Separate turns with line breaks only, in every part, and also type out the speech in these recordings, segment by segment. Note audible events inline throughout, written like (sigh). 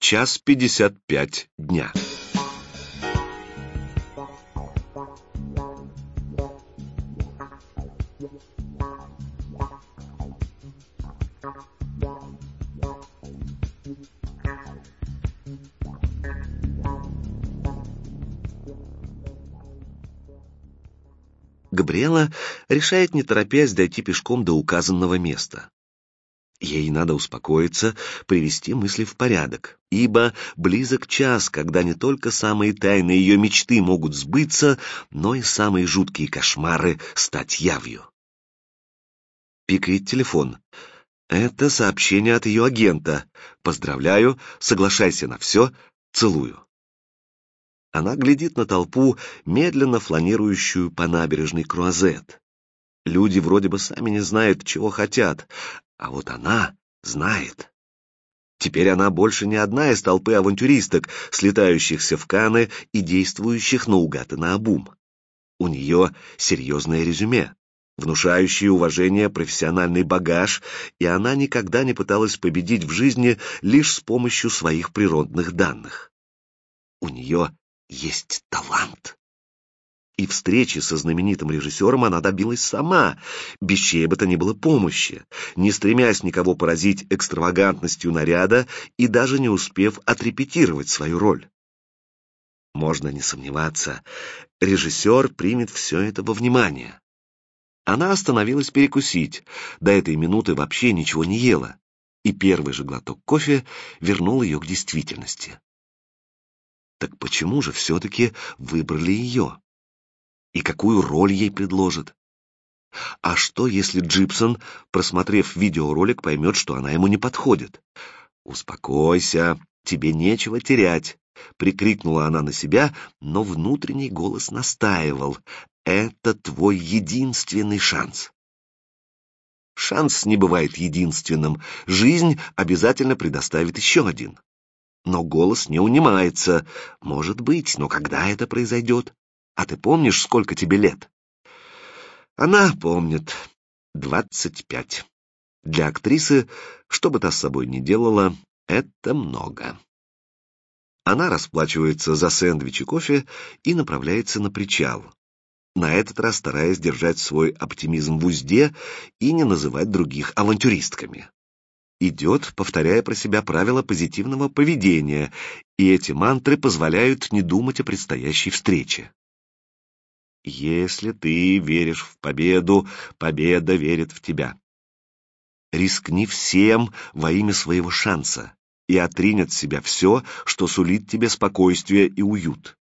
час пятьдесят пять дня. Габриэла решает не торопясь дойти пешком до указанного места. Ей надо успокоиться, привести мысли в порядок, ибо близок час, когда не только самые тайные ее мечты могут сбыться, но и самые жуткие кошмары стать явью. Пикает телефон. Это сообщение от ее агента. Поздравляю, соглашайся на все, целую. Она глядит на толпу, медленно фланирующую по набережной Круазет. Люди вроде бы сами не знают, чего хотят, а вот она знает. Теперь она больше не одна из толпы авантюристок, слетающихся в Каны и действующих наугад и наобум. У нее серьезное резюме, внушающее уважение профессиональный багаж, и она никогда не пыталась победить в жизни лишь с помощью своих природных данных. У нее есть талант. И встречи со знаменитым режиссером она добилась сама, без чьей бы то ни было помощи, не стремясь никого поразить экстравагантностью наряда и даже не успев отрепетировать свою роль. Можно не сомневаться, режиссер примет все это во внимание. Она остановилась перекусить, до этой минуты вообще ничего не ела, и первый же глоток кофе вернул ее к действительности. Так почему же все-таки выбрали ее? И какую роль ей предложат? А что, если Джипсон, просмотрев видеоролик, поймет, что она ему не подходит? «Успокойся, тебе нечего терять», — прикрикнула она на себя, но внутренний голос настаивал. «Это твой единственный шанс». Шанс не бывает единственным, жизнь обязательно предоставит еще один. Но голос не унимается. Может быть, но когда это произойдет? А ты помнишь, сколько тебе лет? Она помнит. Двадцать пять. Для актрисы, что бы та с собой ни делала, это много. Она расплачивается за сэндвич и кофе и направляется на причал. На этот раз стараясь держать свой оптимизм в узде и не называть других авантюристками идет, повторяя про себя правила позитивного поведения, и эти мантры позволяют не думать о предстоящей встрече. Если ты веришь в победу, победа верит в тебя. Рискни всем во имя своего шанса и отринь от себя все, что сулит тебе спокойствие и уют.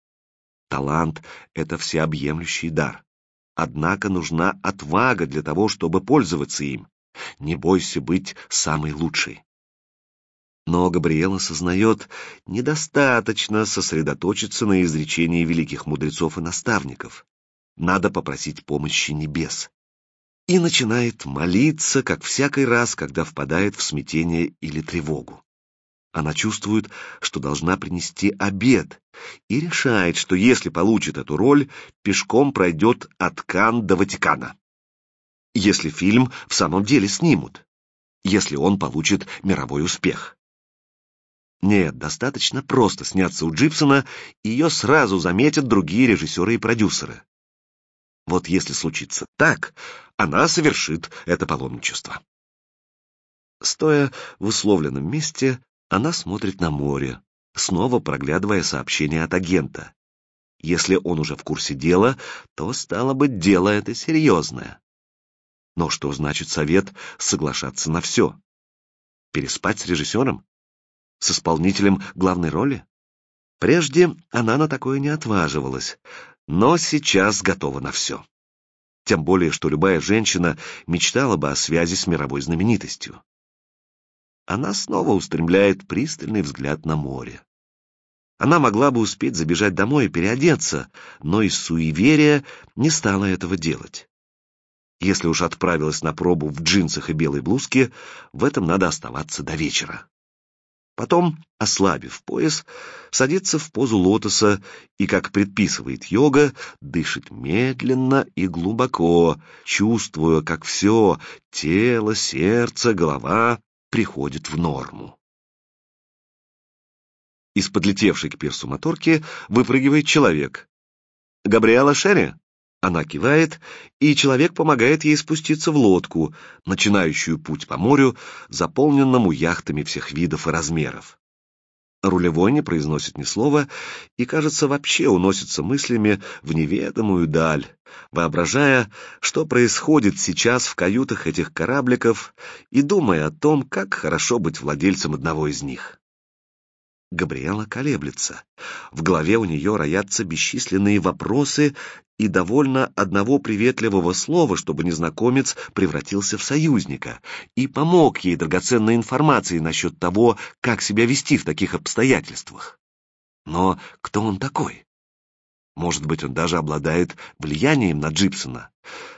Талант — это всеобъемлющий дар. Однако нужна отвага для того, чтобы пользоваться им. Не бойся быть самой лучшей. Но Габриэла сознает, недостаточно сосредоточиться на изречении великих мудрецов и наставников. Надо попросить помощи небес. И начинает молиться, как всякий раз, когда впадает в смятение или тревогу. Она чувствует, что должна принести обед, и решает, что если получит эту роль, пешком пройдет от Кан до Ватикана если фильм в самом деле снимут, если он получит мировой успех. Нет, достаточно просто сняться у Джипсона, и ее сразу заметят другие режиссеры и продюсеры. Вот если случится так, она совершит это паломничество. Стоя в условленном месте, она смотрит на море, снова проглядывая сообщение от агента. Если он уже в курсе дела, то, стало быть, дело это серьезное. Но что значит совет соглашаться на все? Переспать с режиссером? С исполнителем главной роли? Прежде она на такое не отваживалась, но сейчас готова на все. Тем более, что любая женщина мечтала бы о связи с мировой знаменитостью. Она снова устремляет пристальный взгляд на море. Она могла бы успеть забежать домой и переодеться, но из суеверия не стала этого делать. Если уж отправилась на пробу в джинсах и белой блузке, в этом надо оставаться до вечера. Потом, ослабив пояс, садится в позу лотоса и, как предписывает йога, дышит медленно и глубоко, чувствуя, как все — тело, сердце, голова — приходит в норму. Из подлетевшей к пирсу моторки выпрыгивает человек. «Габриэла Шерри?» Она кивает, и человек помогает ей спуститься в лодку, начинающую путь по морю, заполненному яхтами всех видов и размеров. Рулевой не произносит ни слова и, кажется, вообще уносится мыслями в неведомую даль, воображая, что происходит сейчас в каютах этих корабликов и думая о том, как хорошо быть владельцем одного из них. Габриэла колеблется. В голове у нее роятся бесчисленные вопросы и довольно одного приветливого слова, чтобы незнакомец превратился в союзника и помог ей драгоценной информацией насчет того, как себя вести в таких обстоятельствах. Но кто он такой? Может быть, он даже обладает влиянием на Джипсона,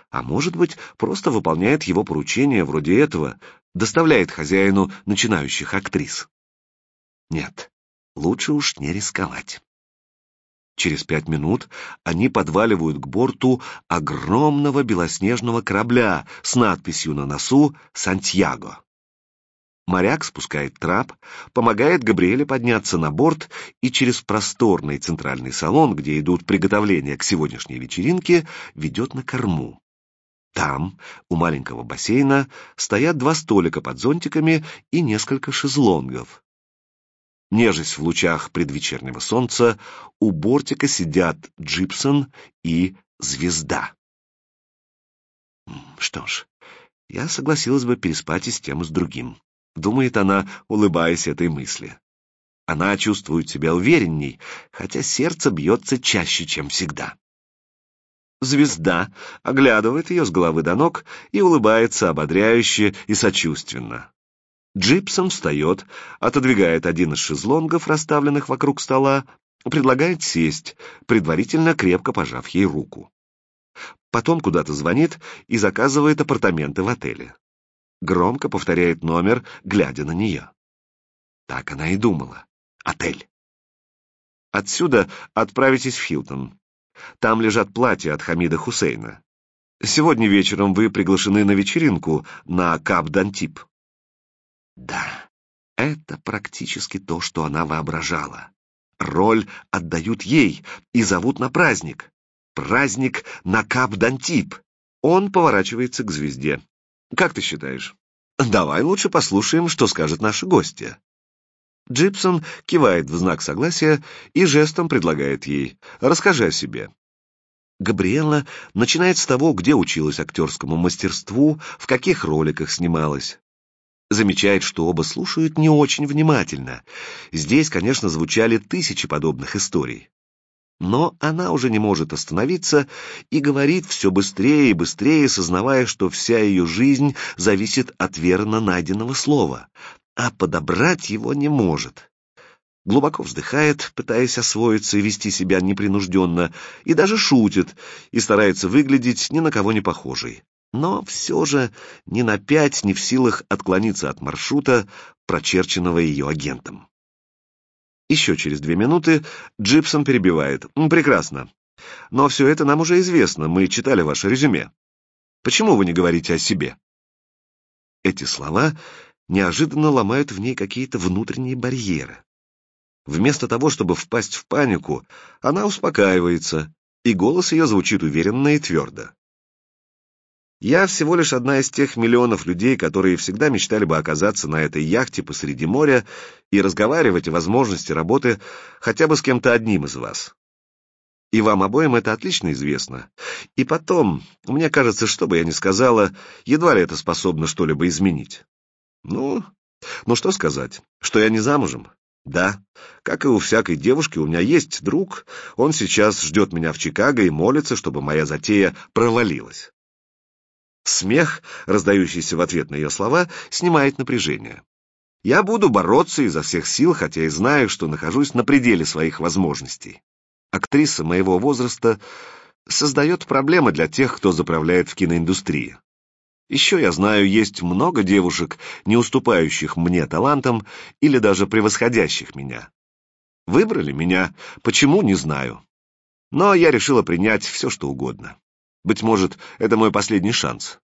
а может быть, просто выполняет его поручения вроде этого, доставляет хозяину начинающих актрис. Нет, лучше уж не рисковать. Через пять минут они подваливают к борту огромного белоснежного корабля с надписью на носу «Сантьяго». Моряк спускает трап, помогает Габриэле подняться на борт и через просторный центральный салон, где идут приготовления к сегодняшней вечеринке, ведет на корму. Там, у маленького бассейна, стоят два столика под зонтиками и несколько шезлонгов. Нежесть в лучах предвечернего солнца, у бортика сидят Джипсон и Звезда. Что ж, я согласилась бы переспать и с тем, и с другим, думает она, улыбаясь этой мысли. Она чувствует себя уверенней, хотя сердце бьется чаще, чем всегда. Звезда оглядывает ее с головы до ног и улыбается ободряюще и сочувственно. Джипсон встает, отодвигает один из шезлонгов, расставленных вокруг стола, предлагает сесть, предварительно крепко пожав ей руку. Потом куда-то звонит и заказывает апартаменты в отеле. Громко повторяет номер, глядя на нее. Так она и думала. Отель. Отсюда отправитесь в Хилтон. Там лежат платья от Хамида Хусейна. Сегодня вечером вы приглашены на вечеринку на Кап-д'Антиб. Да, это практически то, что она воображала. Роль отдают ей и зовут на праздник. Праздник на Кап-д'Антиб. Он поворачивается к звезде. Как ты считаешь? Давай лучше послушаем, что скажет наша гостья. Джипсон кивает в знак согласия и жестом предлагает ей «Расскажи о себе». Габриэла начинает с того, где училась актерскому мастерству, в каких роликах снималась. Замечает, что оба слушают не очень внимательно. Здесь, конечно, звучали тысячи подобных историй. Но она уже не может остановиться и говорит все быстрее и быстрее, сознавая, что вся ее жизнь зависит от верно найденного слова, а подобрать его не может. Глубоко вздыхает, пытаясь освоиться и вести себя непринужденно, и даже шутит, и старается выглядеть ни на кого не похожей но все же ни на пять не в силах отклониться от маршрута, прочерченного ее агентом. Еще через две минуты Джипсон перебивает. «Прекрасно. Но все это нам уже известно, мы читали ваше резюме. Почему вы не говорите о себе?» Эти слова неожиданно ломают в ней какие-то внутренние барьеры. Вместо того, чтобы впасть в панику, она успокаивается, и голос ее звучит уверенно и твердо. Я всего лишь одна из тех миллионов людей, которые всегда мечтали бы оказаться на этой яхте посреди моря и разговаривать о возможности работы хотя бы с кем-то одним из вас. И вам обоим это отлично известно. И потом, мне кажется, что бы я ни сказала, едва ли это способно что-либо изменить. Ну, ну что сказать, что я не замужем? Да, как и у всякой девушки, у меня есть друг, он сейчас ждет меня в Чикаго и молится, чтобы моя затея провалилась. Смех, раздающийся в ответ на ее слова, снимает напряжение. Я буду бороться изо всех сил, хотя и знаю, что нахожусь на пределе своих возможностей. Актриса моего возраста создает проблемы для тех, кто заправляет в киноиндустрии. Еще я знаю, есть много девушек, не уступающих мне талантом или даже превосходящих меня. Выбрали меня, почему, не знаю. Но я решила принять все, что угодно. Быть может, это мой последний шанс.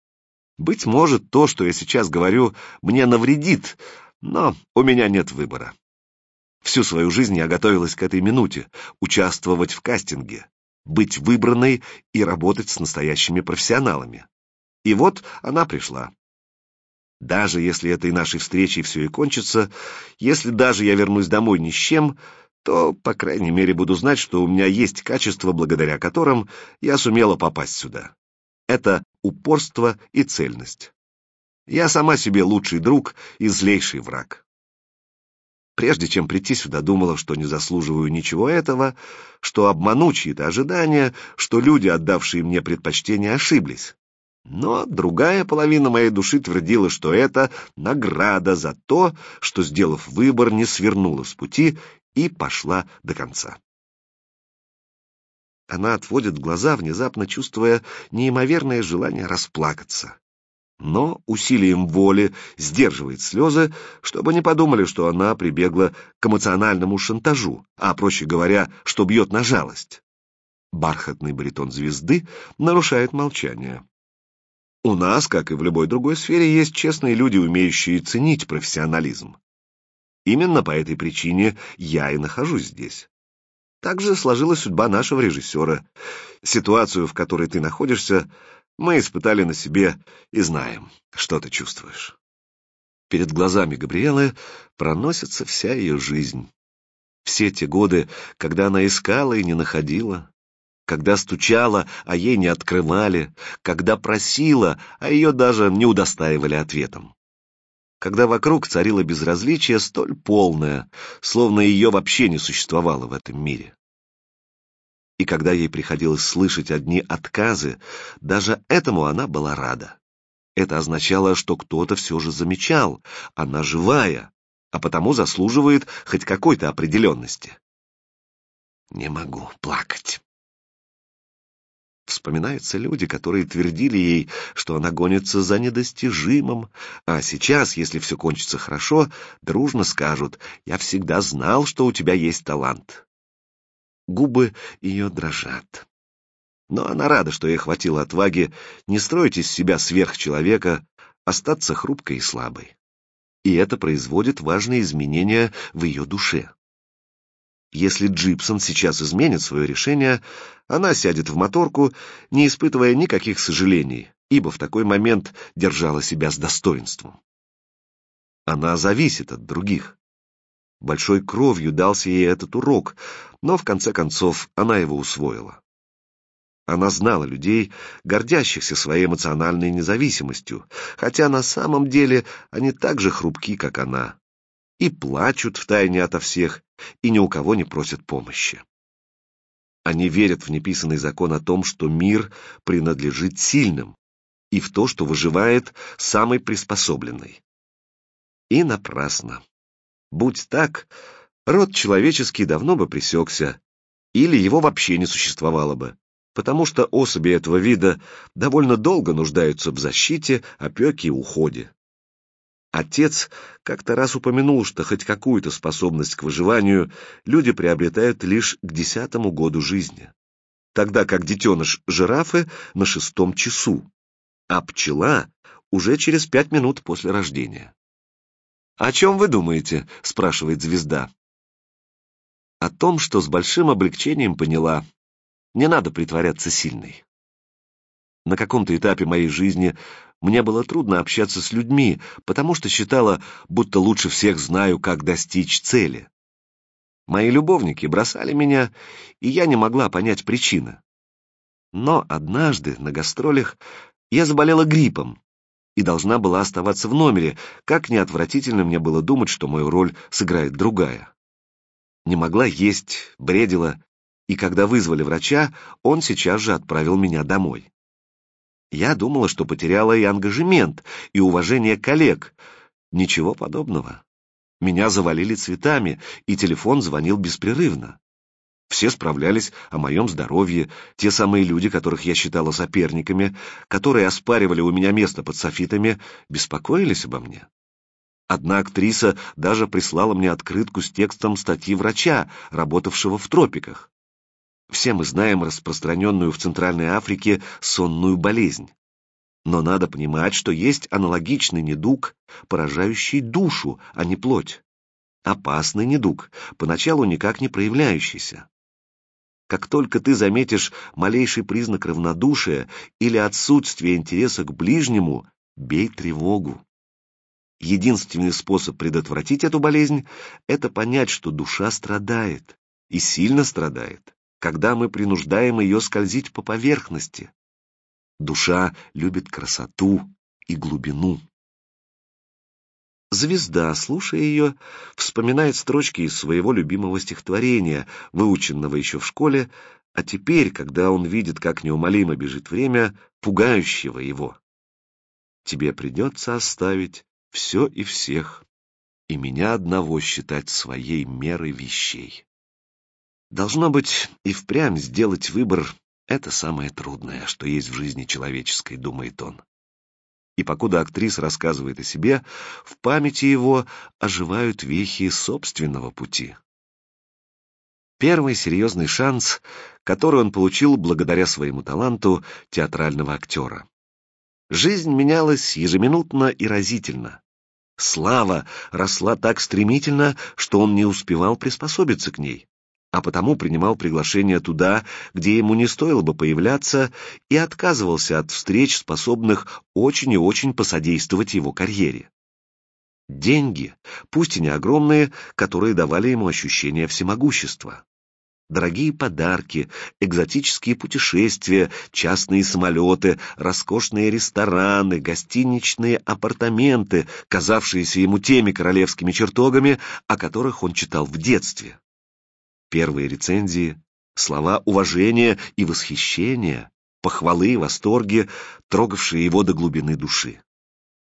Быть может, то, что я сейчас говорю, мне навредит, но у меня нет выбора. Всю свою жизнь я готовилась к этой минуте, участвовать в кастинге, быть выбранной и работать с настоящими профессионалами. И вот она пришла. Даже если этой нашей встречей все и кончится, если даже я вернусь домой ни с чем, то, по крайней мере, буду знать, что у меня есть качества, благодаря которым я сумела попасть сюда. Это упорство и цельность. Я сама себе лучший друг и злейший враг. Прежде чем прийти сюда, думала, что не заслуживаю ничего этого, что обману чьи-то ожидания, что люди, отдавшие мне предпочтение, ошиблись. Но другая половина моей души твердила, что это награда за то, что, сделав выбор, не свернула с пути и пошла до конца. Она отводит глаза, внезапно чувствуя неимоверное желание расплакаться. Но усилием воли сдерживает слезы, чтобы не подумали, что она прибегла к эмоциональному шантажу, а, проще говоря, что бьет на жалость. Бархатный баритон звезды нарушает молчание. У нас, как и в любой другой сфере, есть честные люди, умеющие ценить профессионализм. Именно по этой причине я и нахожусь здесь. Также сложилась судьба нашего режиссера. Ситуацию, в которой ты находишься, мы испытали на себе и знаем, что ты чувствуешь. Перед глазами Габриэлы проносится вся ее жизнь. Все те годы, когда она искала и не находила, когда стучала, а ей не открывали, когда просила, а ее даже не удостаивали ответом. Когда вокруг царило безразличие столь полное, словно ее вообще не существовало в этом мире. И когда ей приходилось слышать одни отказы, даже этому она была рада. Это означало, что кто-то все же замечал, она живая, а потому заслуживает хоть какой-то определенности. Не могу плакать. Вспоминаются люди, которые твердили ей, что она гонится за недостижимым, а сейчас, если все кончится хорошо, дружно скажут «Я всегда знал, что у тебя есть талант». Губы ее дрожат. Но она рада, что ей хватило отваги не строить из себя сверхчеловека, остаться хрупкой и слабой. И это производит важные изменения в ее душе. Если Джипсон сейчас изменит свое решение, она сядет в моторку, не испытывая никаких сожалений, ибо в такой момент держала себя с достоинством. Она зависит от других. Большой кровью дался ей этот урок, но в конце концов она его усвоила. Она знала людей, гордящихся своей эмоциональной независимостью, хотя на самом деле они так же хрупки, как она, и плачут втайне ото всех, и ни у кого не просят помощи. Они верят в неписанный закон о том, что мир принадлежит сильным, и в то, что выживает самый приспособленный. И напрасно. Будь так, род человеческий давно бы пресекся, или его вообще не существовало бы, потому что особи этого вида довольно долго нуждаются в защите, опеке и уходе. Отец как-то раз упомянул, что хоть какую-то способность к выживанию люди приобретают лишь к десятому году жизни, тогда как детеныш жирафы на шестом часу, а пчела уже через пять минут после рождения. «О чем вы думаете?» — спрашивает звезда. О том, что с большим облегчением поняла, не надо притворяться сильной. На каком-то этапе моей жизни мне было трудно общаться с людьми, потому что считала, будто лучше всех знаю, как достичь цели. Мои любовники бросали меня, и я не могла понять причины. Но однажды на гастролях я заболела гриппом и должна была оставаться в номере, как неотвратительно мне было думать, что мою роль сыграет другая. Не могла есть, бредила, и когда вызвали врача, он сейчас же отправил меня домой. Я думала, что потеряла и ангажемент, и уважение коллег. Ничего подобного. Меня завалили цветами, и телефон звонил беспрерывно. Все справлялись о моем здоровье, те самые люди, которых я считала соперниками, которые оспаривали у меня место под софитами, беспокоились обо мне. Одна актриса даже прислала мне открытку с текстом статьи врача, работавшего в тропиках. Все мы знаем распространенную в Центральной Африке сонную болезнь. Но надо понимать, что есть аналогичный недуг, поражающий душу, а не плоть. опасный недуг, поначалу никак не проявляющийся. Как только ты заметишь малейший признак равнодушия или отсутствие интереса к ближнему, бей тревогу. Единственный способ предотвратить эту болезнь — это понять, что душа страдает, и сильно страдает, когда мы принуждаем ее скользить по поверхности. Душа любит красоту и глубину. Звезда, слушая ее, вспоминает строчки из своего любимого стихотворения, выученного еще в школе, а теперь, когда он видит, как неумолимо бежит время, пугающего его. Тебе придется оставить все и всех, и меня одного считать своей мерой вещей. Должно быть, и впрямь сделать выбор — это самое трудное, что есть в жизни человеческой, думает он. И покуда актриса рассказывает о себе, в памяти его оживают вехи собственного пути. Первый серьезный шанс, который он получил благодаря своему таланту театрального актера. Жизнь менялась ежеминутно и разительно. Слава росла так стремительно, что он не успевал приспособиться к ней, а потому принимал приглашения туда, где ему не стоило бы появляться, и отказывался от встреч, способных очень и очень посодействовать его карьере. Деньги, пусть и не огромные, которые давали ему ощущение всемогущества дорогие подарки, экзотические путешествия, частные самолеты, роскошные рестораны, гостиничные апартаменты, казавшиеся ему теми королевскими чертогами, о которых он читал в детстве. Первые рецензии, слова уважения и восхищения, похвалы и восторги, трогавшие его до глубины души.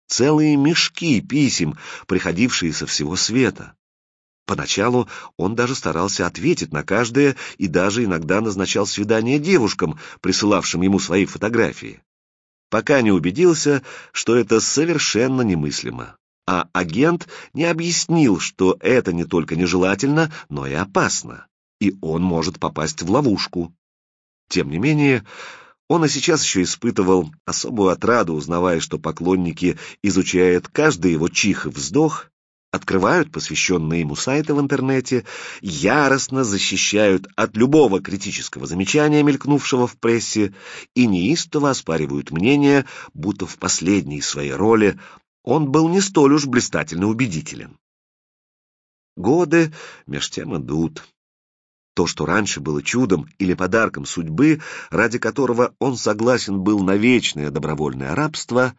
Целые мешки писем, приходившие со всего света. Поначалу он даже старался ответить на каждое и даже иногда назначал свидания девушкам, присылавшим ему свои фотографии. Пока не убедился, что это совершенно немыслимо. А агент не объяснил, что это не только нежелательно, но и опасно, и он может попасть в ловушку. Тем не менее, он и сейчас еще испытывал особую отраду, узнавая, что поклонники изучают каждый его чих и вздох, открывают посвященные ему сайты в интернете, яростно защищают от любого критического замечания, мелькнувшего в прессе, и неистово оспаривают мнение, будто в последней своей роли он был не столь уж блистательно убедителен. Годы меж тем идут. То, что раньше было чудом или подарком судьбы, ради которого он согласен был на вечное добровольное рабство,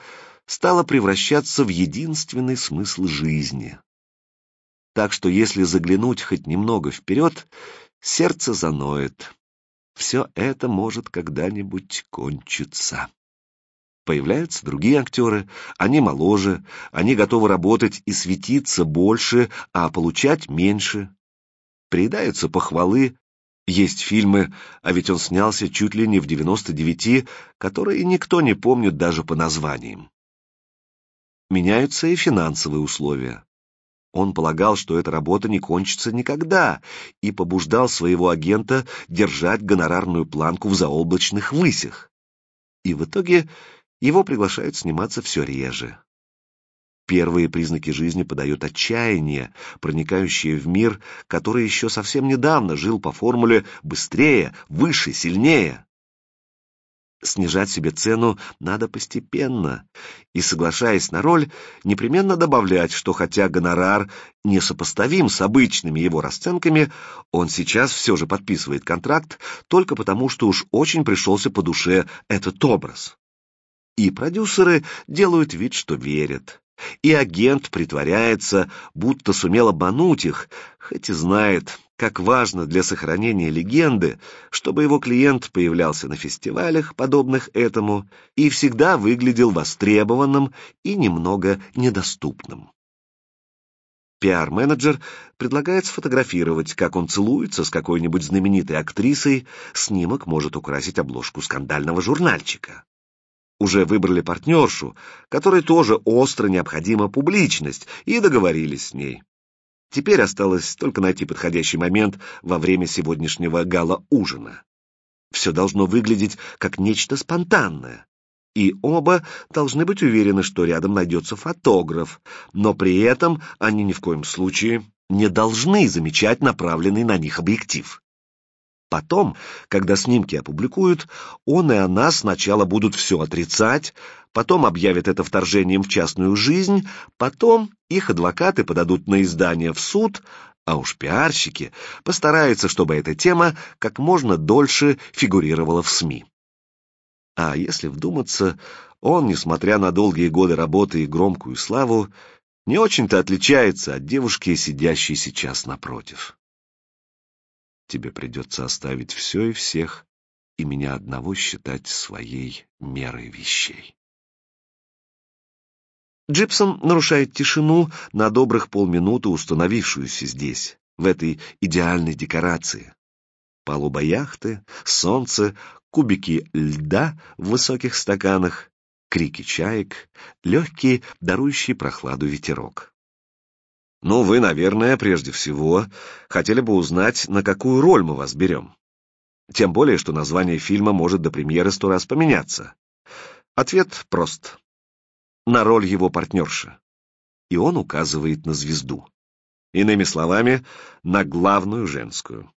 стало превращаться в единственный смысл жизни. Так что если заглянуть хоть немного вперед, сердце заноет. Все это может когда-нибудь кончиться. Появляются другие актеры, они моложе, они готовы работать и светиться больше, а получать меньше. Приедаются похвалы, есть фильмы, а ведь он снялся чуть ли не в 99, которые никто не помнит даже по названиям. Меняются и финансовые условия. Он полагал, что эта работа не кончится никогда, и побуждал своего агента держать гонорарную планку в заоблачных высях. И в итоге его приглашают сниматься все реже. Первые признаки жизни подают отчаяние, проникающее в мир, который еще совсем недавно жил по формуле «быстрее», «выше», «сильнее». Снижать себе цену надо постепенно, и, соглашаясь на роль, непременно добавлять, что хотя гонорар несопоставим с обычными его расценками, он сейчас все же подписывает контракт только потому, что уж очень пришелся по душе этот образ. И продюсеры делают вид, что верят. И агент притворяется, будто сумел обмануть их, хоть и знает, как важно для сохранения легенды, чтобы его клиент появлялся на фестивалях, подобных этому, и всегда выглядел востребованным и немного недоступным. Пиар-менеджер предлагает сфотографировать, как он целуется с какой-нибудь знаменитой актрисой, снимок может украсить обложку скандального журнальчика. Уже выбрали партнершу, которой тоже остро необходима публичность, и договорились с ней. Теперь осталось только найти подходящий момент во время сегодняшнего гала-ужина. Все должно выглядеть как нечто спонтанное. И оба должны быть уверены, что рядом найдется фотограф, но при этом они ни в коем случае не должны замечать направленный на них объектив. Потом, когда снимки опубликуют, он и она сначала будут все отрицать, потом объявят это вторжением в частную жизнь, потом их адвокаты подадут на издание в суд, а уж пиарщики постараются, чтобы эта тема как можно дольше фигурировала в СМИ. А если вдуматься, он, несмотря на долгие годы работы и громкую славу, не очень-то отличается от девушки, сидящей сейчас напротив тебе придется оставить все и всех и меня одного считать своей мерой вещей. Джипсон нарушает тишину на добрых полминуты, установившуюся здесь, в этой идеальной декорации. Палуба яхты, солнце, кубики льда в высоких стаканах, крики чаек, легкий, дарующий прохладу ветерок. Ну, вы, наверное, прежде всего хотели бы узнать, на какую роль мы вас берем. Тем более, что название фильма может до премьеры сто раз поменяться. Ответ прост. На роль его партнерши. И он указывает на звезду. Иными словами, на главную женскую.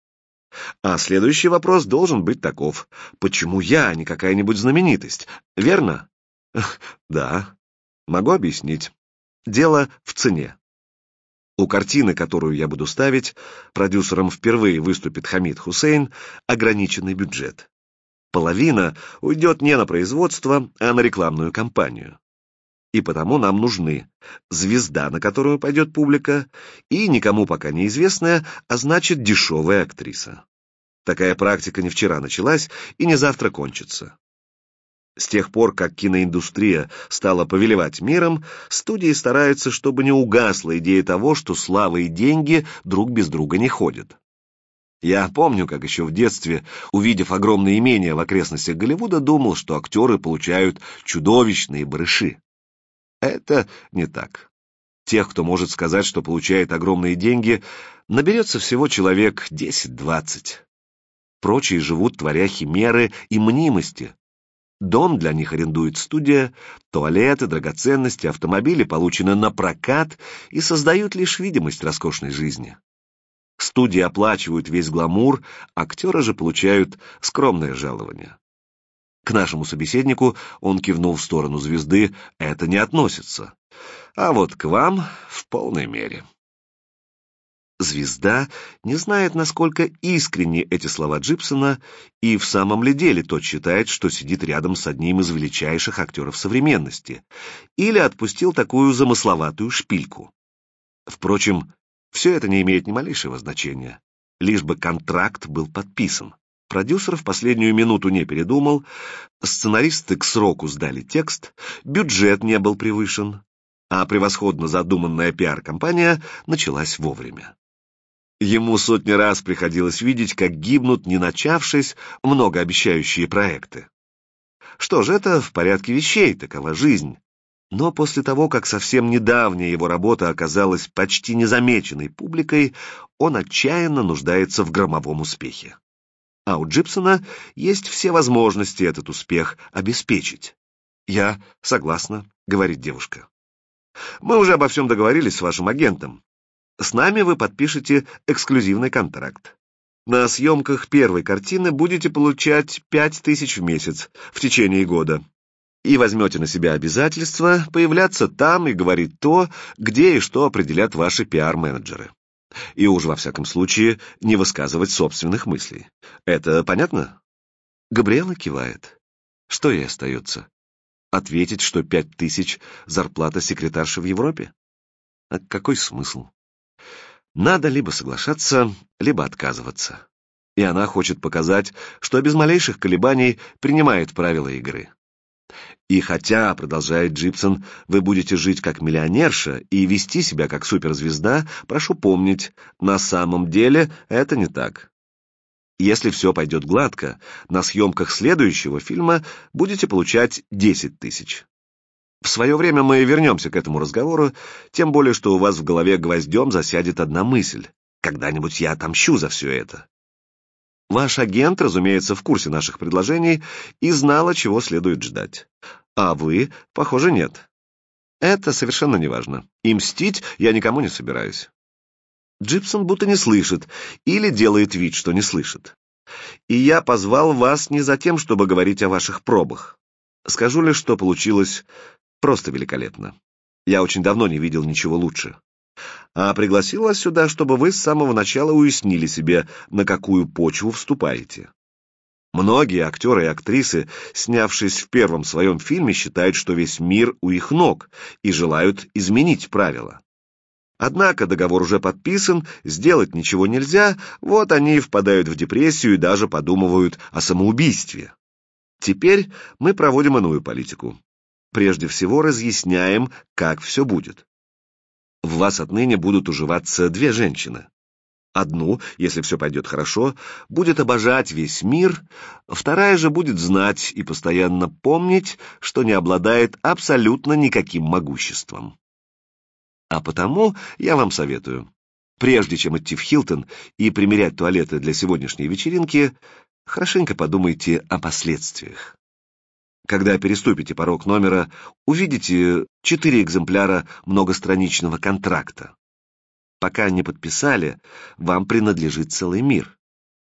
А следующий вопрос должен быть таков. Почему я, а не какая-нибудь знаменитость? Верно? (laughs) Да. Могу объяснить. Дело в цене. У картины, которую я буду ставить, продюсером впервые выступит Хамид Хусейн, ограниченный бюджет. Половина уйдет не на производство, а на рекламную кампанию. И потому нам нужны звезда, на которую пойдет публика, и никому пока неизвестная, а значит дешевая актриса. Такая практика не вчера началась и не завтра кончится. С тех пор, как киноиндустрия стала повелевать миром, студии стараются, чтобы не угасла идея того, что слава и деньги друг без друга не ходят. Я помню, как еще в детстве, увидев огромные имения в окрестностях Голливуда, думал, что актеры получают чудовищные барыши. Это не так. Тех, кто может сказать, что получает огромные деньги, наберется всего человек 10-20. Прочие живут, творя химеры и мнимости, Дом для них арендует студия, туалеты, драгоценности, автомобили получены на прокат и создают лишь видимость роскошной жизни. Студии оплачивают весь гламур, актеры же получают скромное жалование. К нашему собеседнику он кивнул в сторону звезды, это не относится. А вот к вам в полной мере. Звезда не знает, насколько искренни эти слова Джипсона, и в самом ли деле тот считает, что сидит рядом с одним из величайших актеров современности, или отпустил такую замысловатую шпильку. Впрочем, все это не имеет ни малейшего значения, лишь бы контракт был подписан. Продюсер в последнюю минуту не передумал, сценаристы к сроку сдали текст, бюджет не был превышен, а превосходно задуманная пиар-компания началась вовремя. Ему сотни раз приходилось видеть, как гибнут, не начавшись, многообещающие проекты. Что ж, это в порядке вещей, такова жизнь. Но после того, как совсем недавняя его работа оказалась почти незамеченной публикой, он отчаянно нуждается в громовом успехе. А у Джипсона есть все возможности этот успех обеспечить. «Я согласна», — говорит девушка. «Мы уже обо всем договорились с вашим агентом. С нами вы подпишете эксклюзивный контракт. На съемках первой картины будете получать пять тысяч в месяц в течение года. И возьмете на себя обязательство появляться там и говорить то, где и что определят ваши пиар-менеджеры. И уж во всяком случае не высказывать собственных мыслей. Это понятно? Габриэла кивает. Что ей остается? Ответить, что пять тысяч — зарплата секретарши в Европе? А какой смысл? Надо либо соглашаться, либо отказываться. И она хочет показать, что без малейших колебаний принимает правила игры. И хотя, продолжает Джипсон, вы будете жить как миллионерша и вести себя как суперзвезда, прошу помнить, на самом деле это не так. Если все пойдет гладко, на съемках следующего фильма будете получать 10 тысяч. В свое время мы вернемся к этому разговору, тем более, что у вас в голове гвоздем засядет одна мысль. Когда-нибудь я отомщу за все это. Ваш агент, разумеется, в курсе наших предложений и знала, чего следует ждать. А вы, похоже, нет. Это совершенно неважно. И мстить я никому не собираюсь. Джипсон будто не слышит или делает вид, что не слышит. И я позвал вас не за тем, чтобы говорить о ваших пробах. Скажу лишь, что получилось просто великолепно. Я очень давно не видел ничего лучше. А пригласил вас сюда, чтобы вы с самого начала уяснили себе, на какую почву вступаете. Многие актеры и актрисы, снявшись в первом своем фильме, считают, что весь мир у их ног и желают изменить правила. Однако договор уже подписан, сделать ничего нельзя, вот они впадают в депрессию и даже подумывают о самоубийстве. Теперь мы проводим иную политику. Прежде всего разъясняем, как все будет. В вас отныне будут уживаться две женщины. Одну, если все пойдет хорошо, будет обожать весь мир, вторая же будет знать и постоянно помнить, что не обладает абсолютно никаким могуществом. А потому я вам советую, прежде чем идти в Хилтон и примерять туалеты для сегодняшней вечеринки, хорошенько подумайте о последствиях. Когда переступите порог номера, увидите четыре экземпляра многостраничного контракта. Пока не подписали, вам принадлежит целый мир.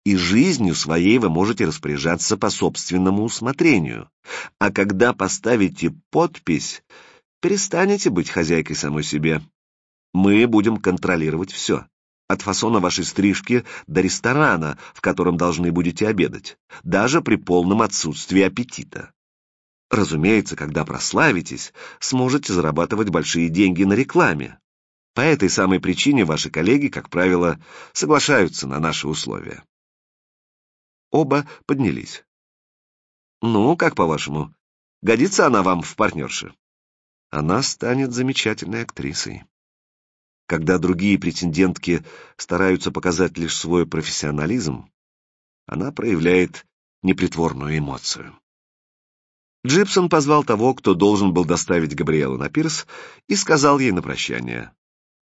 И жизнью своей вы можете распоряжаться по собственному усмотрению. А когда поставите подпись, перестанете быть хозяйкой самой себе. Мы будем контролировать все. От фасона вашей стрижки до ресторана, в котором должны будете обедать, даже при полном отсутствии аппетита. Разумеется, когда прославитесь, сможете зарабатывать большие деньги на рекламе. По этой самой причине ваши коллеги, как правило, соглашаются на наши условия. Оба поднялись. «Ну, как по-вашему, годится она вам в партнерше?» «Она станет замечательной актрисой». Когда другие претендентки стараются показать лишь свой профессионализм, она проявляет непритворную эмоцию. Джипсон позвал того, кто должен был доставить Габриэлу на пирс, и сказал ей на прощание.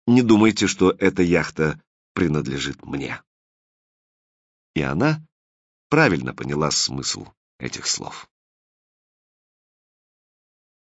Не думайте, что эта яхта принадлежит мне. И она правильно поняла смысл этих слов.